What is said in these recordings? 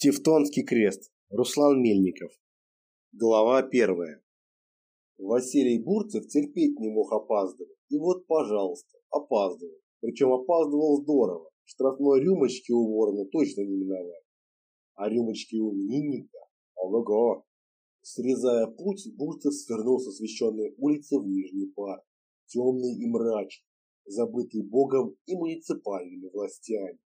Тевтонский крест. Руслан Мельников. Глава первая. Василий Бурцев терпеть не мог опаздывать. И вот, пожалуйста, опаздывал. Причем опаздывал здорово. Штрафной рюмочки у ворона точно не миновать. А рюмочки у именинника – ого-го. Срезая путь, Бурцев свернул с освещенной улицы в Нижний парк. Темный и мрачный, забытый богом и муниципальными властями.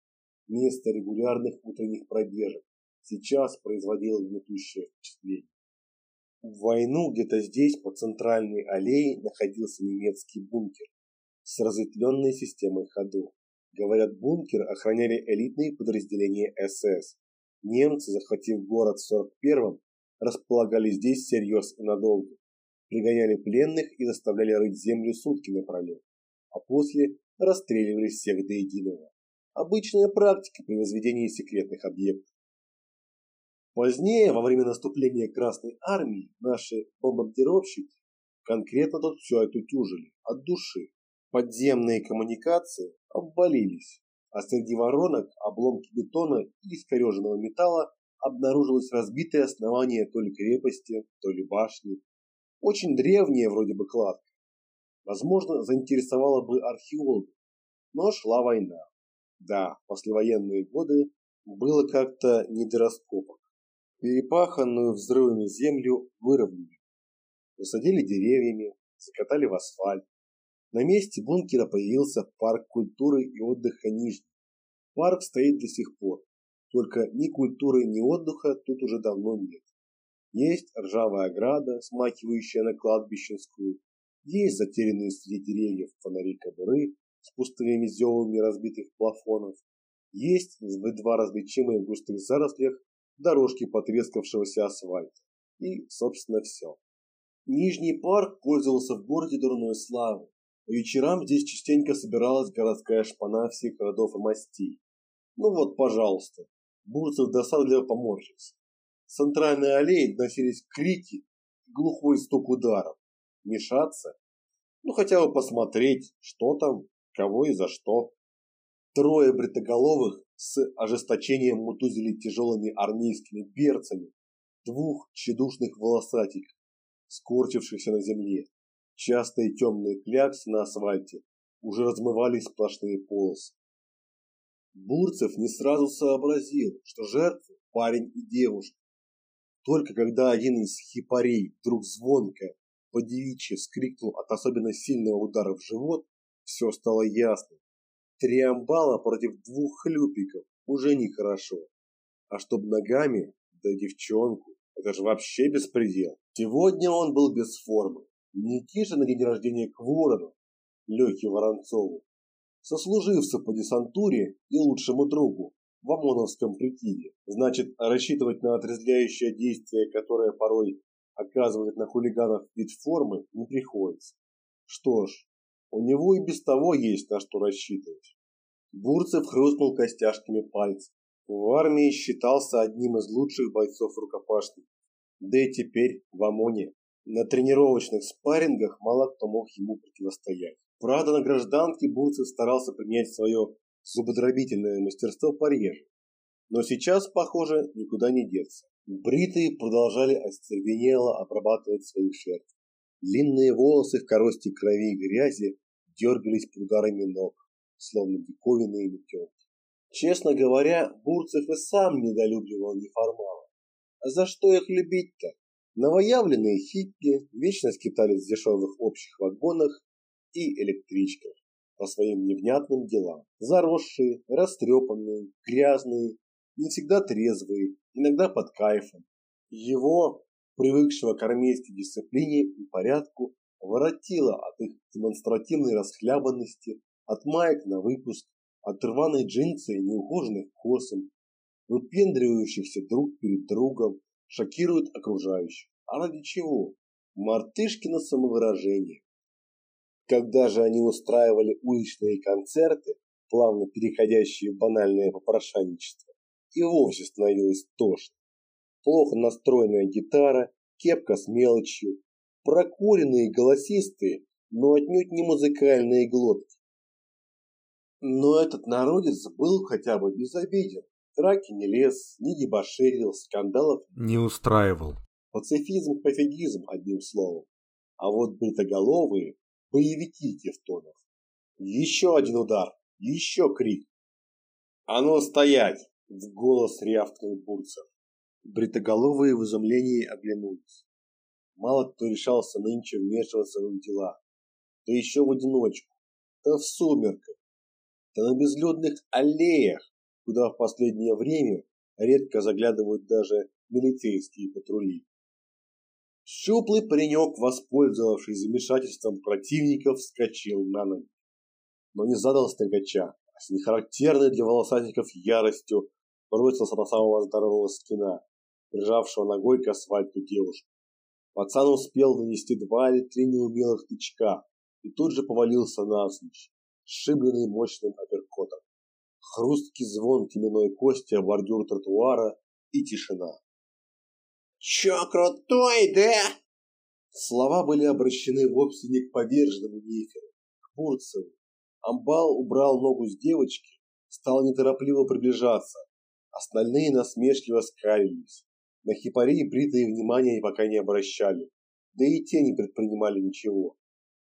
Место регулярных утренних пробежек сейчас производило гнетущее впечатление. В войну где-то здесь, по центральной аллее, находился немецкий бункер с разветвленной системой ходов. Говорят, бункер охраняли элитные подразделения СС. Немцы, захватив город в 41-м, располагали здесь всерьез и надолго. Пригоняли пленных и заставляли рыть землю сутки напролет, а после расстреливали всех до единого. Обычная практика при возведении секретных объектов. Позднее, во время наступления Красной Армии, наши бомбардировщики конкретно тут все отутюжили, от души. Подземные коммуникации обвалились, а среди воронок, обломки бетона и искореженного металла обнаружилось разбитое основание то ли крепости, то ли башни. Очень древняя вроде бы кладка. Возможно, заинтересовала бы археологов, но шла война. Да, послевоенные годы было как-то не до раскопок. Перепаханную взрывами землю выровняли. Усадили деревьями, закатали в асфальт. На месте бункера появился парк культуры и отдыха Нижний. Парк стоит до сих пор, только ни культуры, ни отдыха тут уже давно нет. Есть ржавая ограда, смахивающая на кладбищенскую, есть затерянные среди деревьев фонари кобуры с пустыми зевами разбитых плафонов, есть едва различимые в густых зарослях дорожки потрескавшегося асфальта. И, собственно, все. Нижний парк пользовался в городе дурной славой. По вечерам здесь частенько собиралась городская шпана всех родов и мастей. Ну вот, пожалуйста. Бурцев досадливо поморщился. С центральной аллеи доносились крики и глухой стук ударов. Мешаться? Ну хотя бы посмотреть, что там, кого и за что. Трое бритоголовых с ожесточением мутузили тяжелыми армейскими берцами двух тщедушных волосатиков, скорчившихся на земле. Частые темные кляксы на асфальте уже размывались сплошные полосы. Бурцев не сразу сообразил, что жертвы – парень и девушка. Только когда один из хипарей вдруг звонко, по девичьи вскрикнул от особенно сильного удара в живот, все стало ясно. Три амбала против двух хлюпиков уже нехорошо. А чтоб ногами, да девчонку, это же вообще беспредел. Сегодня он был без формы. Не тише на день рождения к ворону, Лехе Воронцову, сослуживца по десантуре и лучшему другу в ОМОНовском прикиде. Значит, рассчитывать на отрезвляющее действие, которое порой оказывает на хулиганов вид формы, не приходится. Что ж, у него и без того есть на что рассчитывать. Бурцев хрустнул костяшками пальцев. В армии считался одним из лучших бойцов рукопашных. Да и теперь в ОМОНе. На тренировочных спаррингах мало кто мог ему противостоять. Правда, на гражданке Бурцев старался принять свое зубодробительное мастерство пореже. Но сейчас, похоже, никуда не деться. Бритые продолжали остервенело обрабатывать свои шерсть. Длинные волосы в коросте крови и грязи дергались под ударами ног, словно диковинные метелки. Честно говоря, Бурцев и сам недолюбливал неформалов. А за что их любить-то? Новоявленные хиппи вечно скитались в дешевых общих вагонах и электричках по своим невнятным делам. Заросшие, растрепанные, грязные, не всегда трезвые, иногда под кайфом. Его привыкшего к армейской дисциплине и порядку, воротило от их демонстративной расхлябанности, от маек на выпуск, от рваной джинсы и неухоженных косом, выпендривающихся друг перед другом, шокируют окружающих. А ради чего? Мартышкино самовыражение. Когда же они устраивали уличные концерты, плавно переходящие в банальное попрошайничество, и вовсе становилось тошно плохо настроенная гитара, кепка с мелочью, прокуренные голосистые, но отнюдь не музыкальные глотки. Но этот народец был хотя бы безобиден. драки не лез, ни дебоширил, скандалов не устраивал. Пацифизм, пофигизм, одним словом. А вот бритоголовые – боевики тевтонов. Еще один удар, еще крик. «А ну стоять!» – в голос рявкнул Бурцев. Бритоголовые в изумлении оглянулись. Мало кто решался нынче вмешиваться в их дела. Да еще в одиночку, да в сумерках, да на безлюдных аллеях, куда в последнее время редко заглядывают даже милицейские патрули. Щуплый паренек, воспользовавшись замешательством противников, вскочил на ноги. Но не задал стригача, а с нехарактерной для волосатиков яростью бросился на самого здорового скина, прижавшего ногой к асфальту девушку. Пацан успел нанести два или три неумелых тычка и тут же повалился навзничь, сшибленный мощным апперкотом. Хрусткий звон теменной кости о бордюр тротуара и тишина. «Чё крутой, да?» Слова были обращены вовсе не к поверженному Неферу, к Бурцеву. Амбал убрал ногу с девочки, стал неторопливо приближаться. Остальные насмешливо скалились. На хипари бритые внимания пока не обращали, да и те не предпринимали ничего.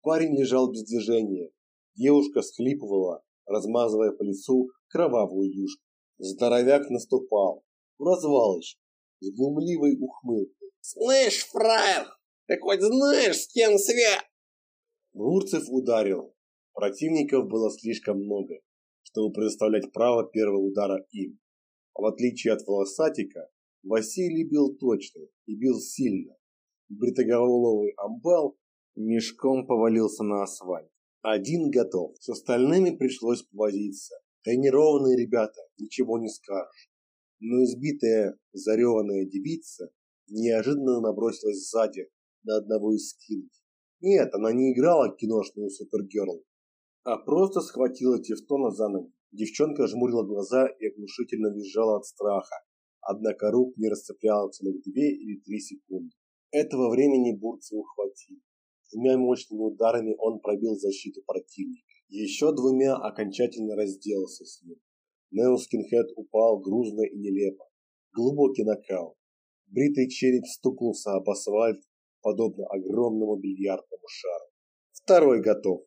Парень лежал без движения. Девушка схлипывала, размазывая по лицу кровавую юшку. Здоровяк наступал. В развалочку с глумливой ухмылкой. «Слышь, фраер, ты хоть знаешь, с кем связь?» Бурцев ударил. Противников было слишком много, чтобы предоставлять право первого удара им. В отличие от волосатика, Василий бил точно и бил сильно. Бритоголовый амбал мешком повалился на асфальт. Один готов, с остальными пришлось повозиться. Тренированные ребята, ничего не скажешь но избитая зареванная девица неожиданно набросилась сзади на одного из скинов. Нет, она не играла киношную супергерл, а просто схватила Тевтона за ноги. Девчонка жмурила глаза и оглушительно визжала от страха, однако рук не расцепляла целых две или три секунды. Этого времени Бурцеву хватило. Двумя мощными ударами он пробил защиту противника. Еще двумя окончательно разделался с ним. Нео Скинхед упал грузно и нелепо. Глубокий нокаут. Бритый череп стукнулся об асфальт, подобно огромному бильярдному шару. Второй готов.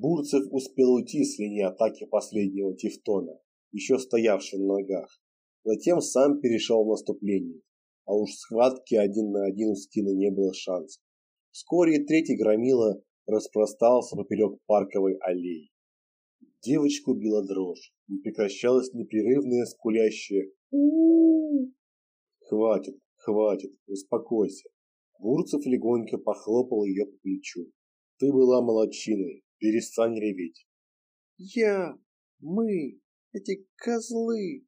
Бурцев успел уйти с линии атаки последнего Тевтона, еще стоявшего на ногах. Затем сам перешел в наступление, а уж в схватке один на один у Скина не было шансов. Вскоре третий громила распростался поперек парковой аллеи. Девочку била дрожь, не прекращалось непрерывное скулящее у Хватит, хватит, успокойся. Бурцев легонько похлопал ее по плечу. Ты была молодчиной, перестань реветь. Я, мы, эти козлы.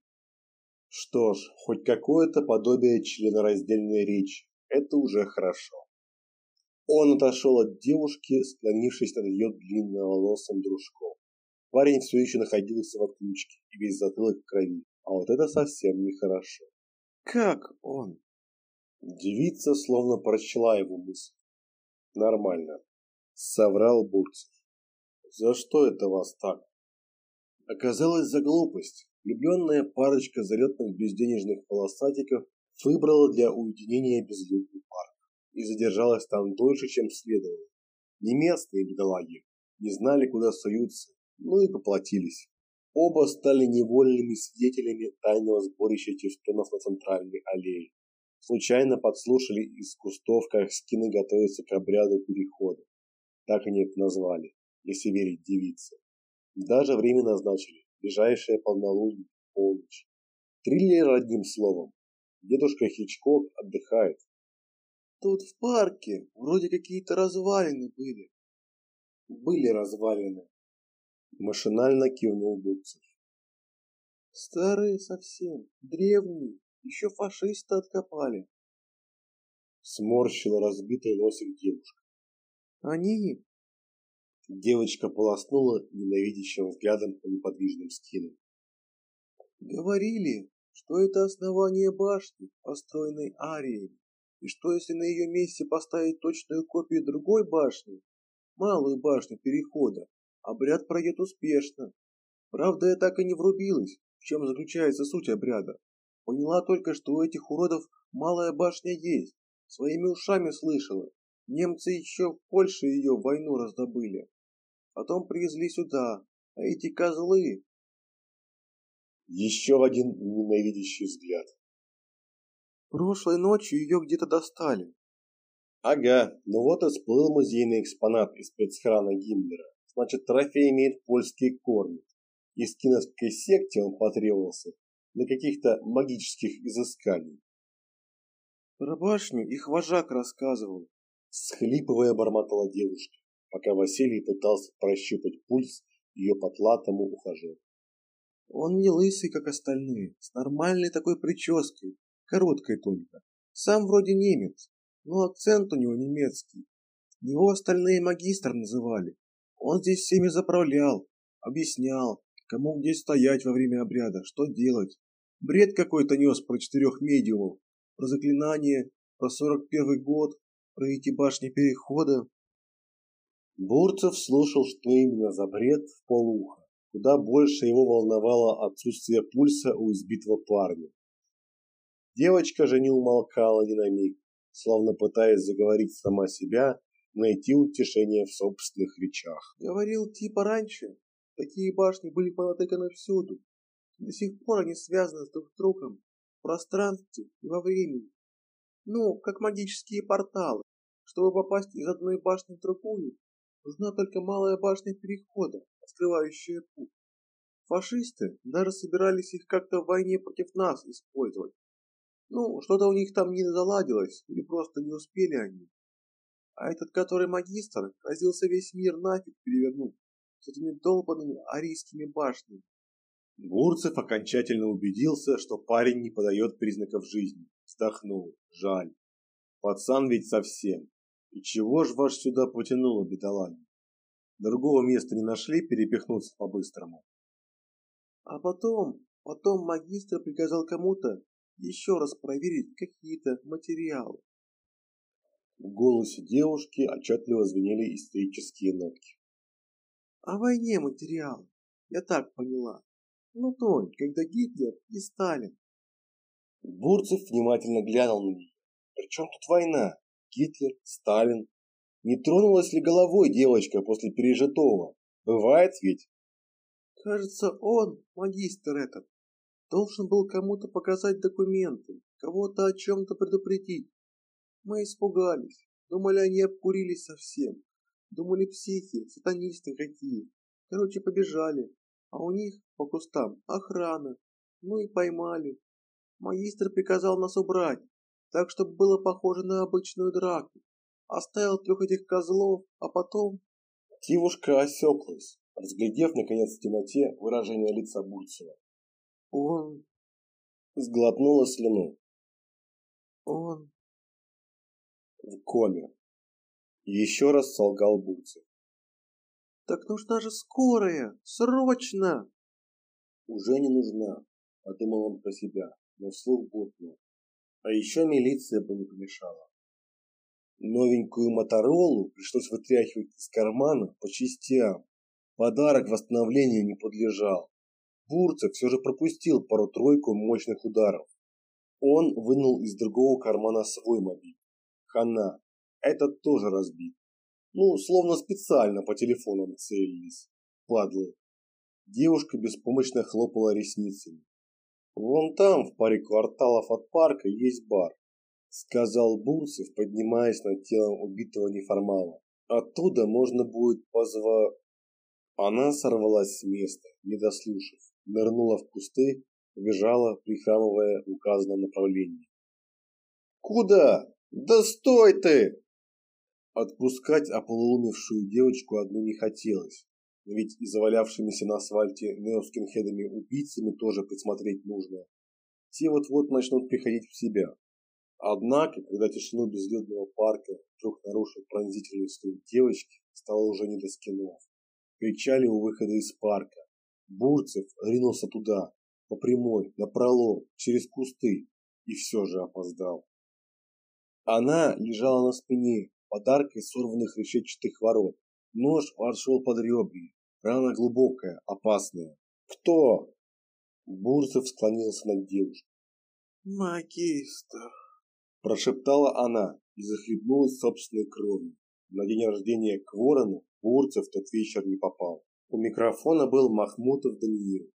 Что ж, хоть какое-то подобие членораздельной речи. Это уже хорошо. Он отошел от девушки, склонившись над ее длинноволосым дружком. Парень все еще находился в отключке и весь затылок в крови, а вот это совсем нехорошо. Как он? Девица словно прочла его мысль. Нормально. Соврал Бурцев. За что это вас так? Оказалось за глупость. Влюбленная парочка залетных безденежных полосатиков выбрала для уединения безлюдный парк и задержалась там дольше, чем следовало. Не местные бедолаги, не знали, куда суются, ну и поплатились. Оба стали невольными свидетелями тайного сборища тевтонов на центральной аллее. Случайно подслушали из кустов, как скины готовятся к обряду перехода. Так они это назвали, если верить девице. Даже время назначили, ближайшее полнолуние, полночь. Триллер одним словом. Дедушка Хичкок отдыхает. Тут в парке вроде какие-то развалины были. Были развалины, Машинально кивнул Бурцев. Старые совсем, древние, еще фашисты откопали. Сморщила разбитый носик девушка. Они? Девочка полоснула ненавидящим взглядом по неподвижным скинам. Говорили, что это основание башни, построенной Арией, и что если на ее месте поставить точную копию другой башни, малую башню перехода, Обряд пройдет успешно. Правда, я так и не врубилась, в чем заключается суть обряда. Поняла только, что у этих уродов малая башня есть. Своими ушами слышала. Немцы еще в Польше ее в войну раздобыли. Потом привезли сюда. А эти козлы... Еще один ненавидящий взгляд. Прошлой ночью ее где-то достали. Ага, ну вот и всплыл музейный экспонат из спецхрана Гиммлера. Значит, трофей имеет польские корни. Из киновской секте он потребовался для каких-то магических изысканий. Про башню их вожак рассказывал. Схлипывая бормотала девушка, пока Василий пытался прощупать пульс ее потлатому ухажеру. Он не лысый, как остальные, с нормальной такой прической, короткой только. Сам вроде немец, но акцент у него немецкий. Его остальные магистр называли. Он здесь всеми заправлял, объяснял, кому где стоять во время обряда, что делать. Бред какой-то нес про четырех медиумов, про заклинание, про сорок первый год, про эти башни перехода. Бурцев слушал, что именно за бред в полуха. Куда больше его волновало отсутствие пульса у избитого парня. Девочка же не умолкала ни на миг, словно пытаясь заговорить сама себя, найти утешение в собственных речах. Говорил типа раньше, такие башни были понатыканы всюду. До сих пор они связаны с друг с другом в пространстве и во времени. Ну, как магические порталы. Чтобы попасть из одной башни в другую, нужна только малая башня перехода, открывающая путь. Фашисты даже собирались их как-то в войне против нас использовать. Ну, что-то у них там не заладилось, или просто не успели они. А этот, который магистр, грозился весь мир нафиг перевернуть с этими долбанными арийскими башнями. Бурцев окончательно убедился, что парень не подает признаков жизни. Вздохнул. Жаль. Пацан ведь совсем. И чего ж вас сюда потянуло, бедолаги? Другого места не нашли перепихнуться по-быстрому? А потом, потом магистр приказал кому-то еще раз проверить какие-то материалы. В голосе девушки отчетливо звенели истерические нотки. О войне материал, я так поняла. Ну, Тонь, когда Гитлер и Сталин. Бурцев внимательно глянул на нее. При чем тут война? Гитлер, Сталин. Не тронулась ли головой девочка после пережитого? Бывает ведь? Кажется, он, магистр этот, должен был кому-то показать документы, кого-то о чем-то предупредить. Мы испугались, думали, они обкурились совсем. Думали, психи, сатанисты какие. Короче, побежали. А у них по кустам охрана. Ну и поймали. Магистр приказал нас убрать, так, чтобы было похоже на обычную драку. Оставил трех этих козлов, а потом... Девушка осеклась, разглядев, наконец, в темноте выражение лица Бурцева. Он... Сглотнула слюну. Он... В коме. Еще раз солгал Бурцев. Так нужна же скорая! Срочно! Уже не нужна, подумал он про себя, но вслух буркнул. А еще милиция бы не помешала. Новенькую Моторолу пришлось вытряхивать из кармана по частям. Подарок восстановлению не подлежал. Бурцев все же пропустил пару-тройку мощных ударов. Он вынул из другого кармана свой мобиль. Хана. Этот тоже разбит. Ну, словно специально по телефону целились. Падлы. Девушка беспомощно хлопала ресницами. Вон там, в паре кварталов от парка, есть бар, сказал Бурцев, поднимаясь над телом убитого неформала. Оттуда можно будет позва... Она сорвалась с места, не дослушав, нырнула в кусты, побежала, прихрамывая в указанном направлении. «Куда? Да стой ты!» Отпускать ополоумевшую девочку одну не хотелось, ведь и завалявшимися на асфальте неоскинхедами убийцами тоже присмотреть нужно. Те вот-вот начнут приходить в себя. Однако, когда тишину безлюдного парка вдруг нарушил пронзительный стук девочки, стало уже не до скинов. Кричали у выхода из парка. Бурцев ринулся туда, по прямой, напролом, через кусты, и все же опоздал. Она лежала на спине, подарка из сорванных решетчатых ворот. Нож вошел под ребра. Рана глубокая, опасная. Кто? Бурцев склонился над девушкой. «Магистр!» Прошептала она и захлебнулась собственной кровью. На день рождения к Ворону Бурцев в тот вечер не попал. У микрофона был Махмутов Даниил.